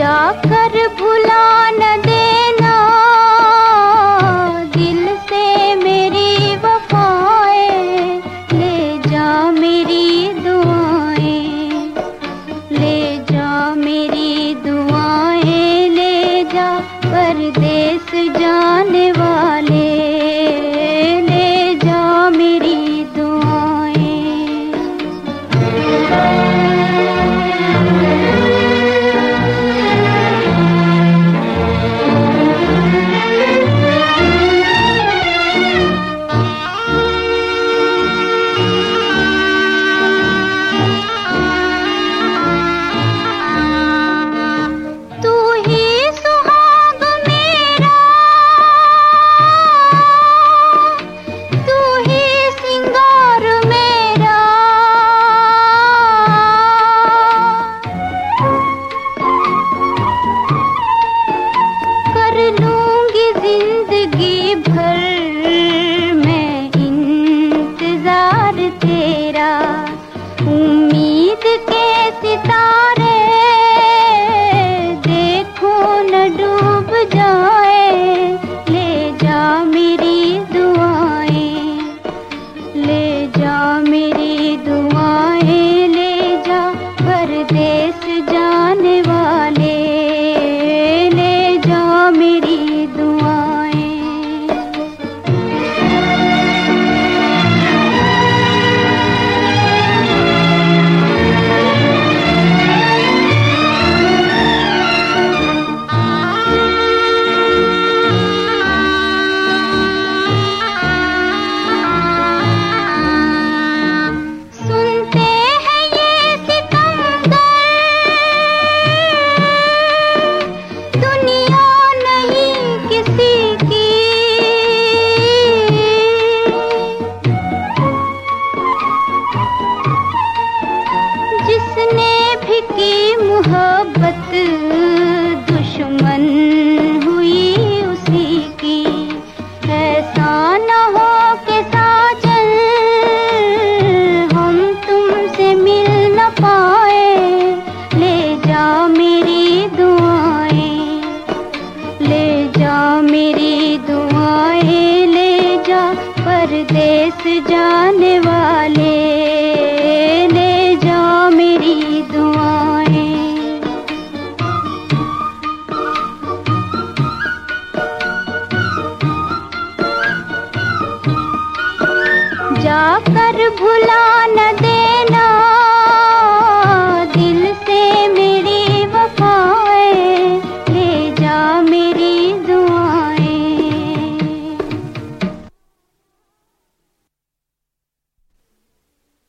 जाकर भुला न देना। दिल से मेरी वफाएँ, ले जा मेरी दुआएँ। ले जा मेरी दुआएँ, ले जा परदेश जाने वाले भर में इंतज़ार तेरा, उम्मीद के सितारे देखो न डूब जाए, ले जा मेरी दुआएँ, ले जा मेरी की मोहब्बत दुश्मन हुई उसी की। ऐसा न हो के साजन हम तुमसे मिल न पाए। ले जा मेरी दुआएँ, ले जा मेरी दुआएँ, ले जा परदेस जाने वाले। जाकर भुला न दे।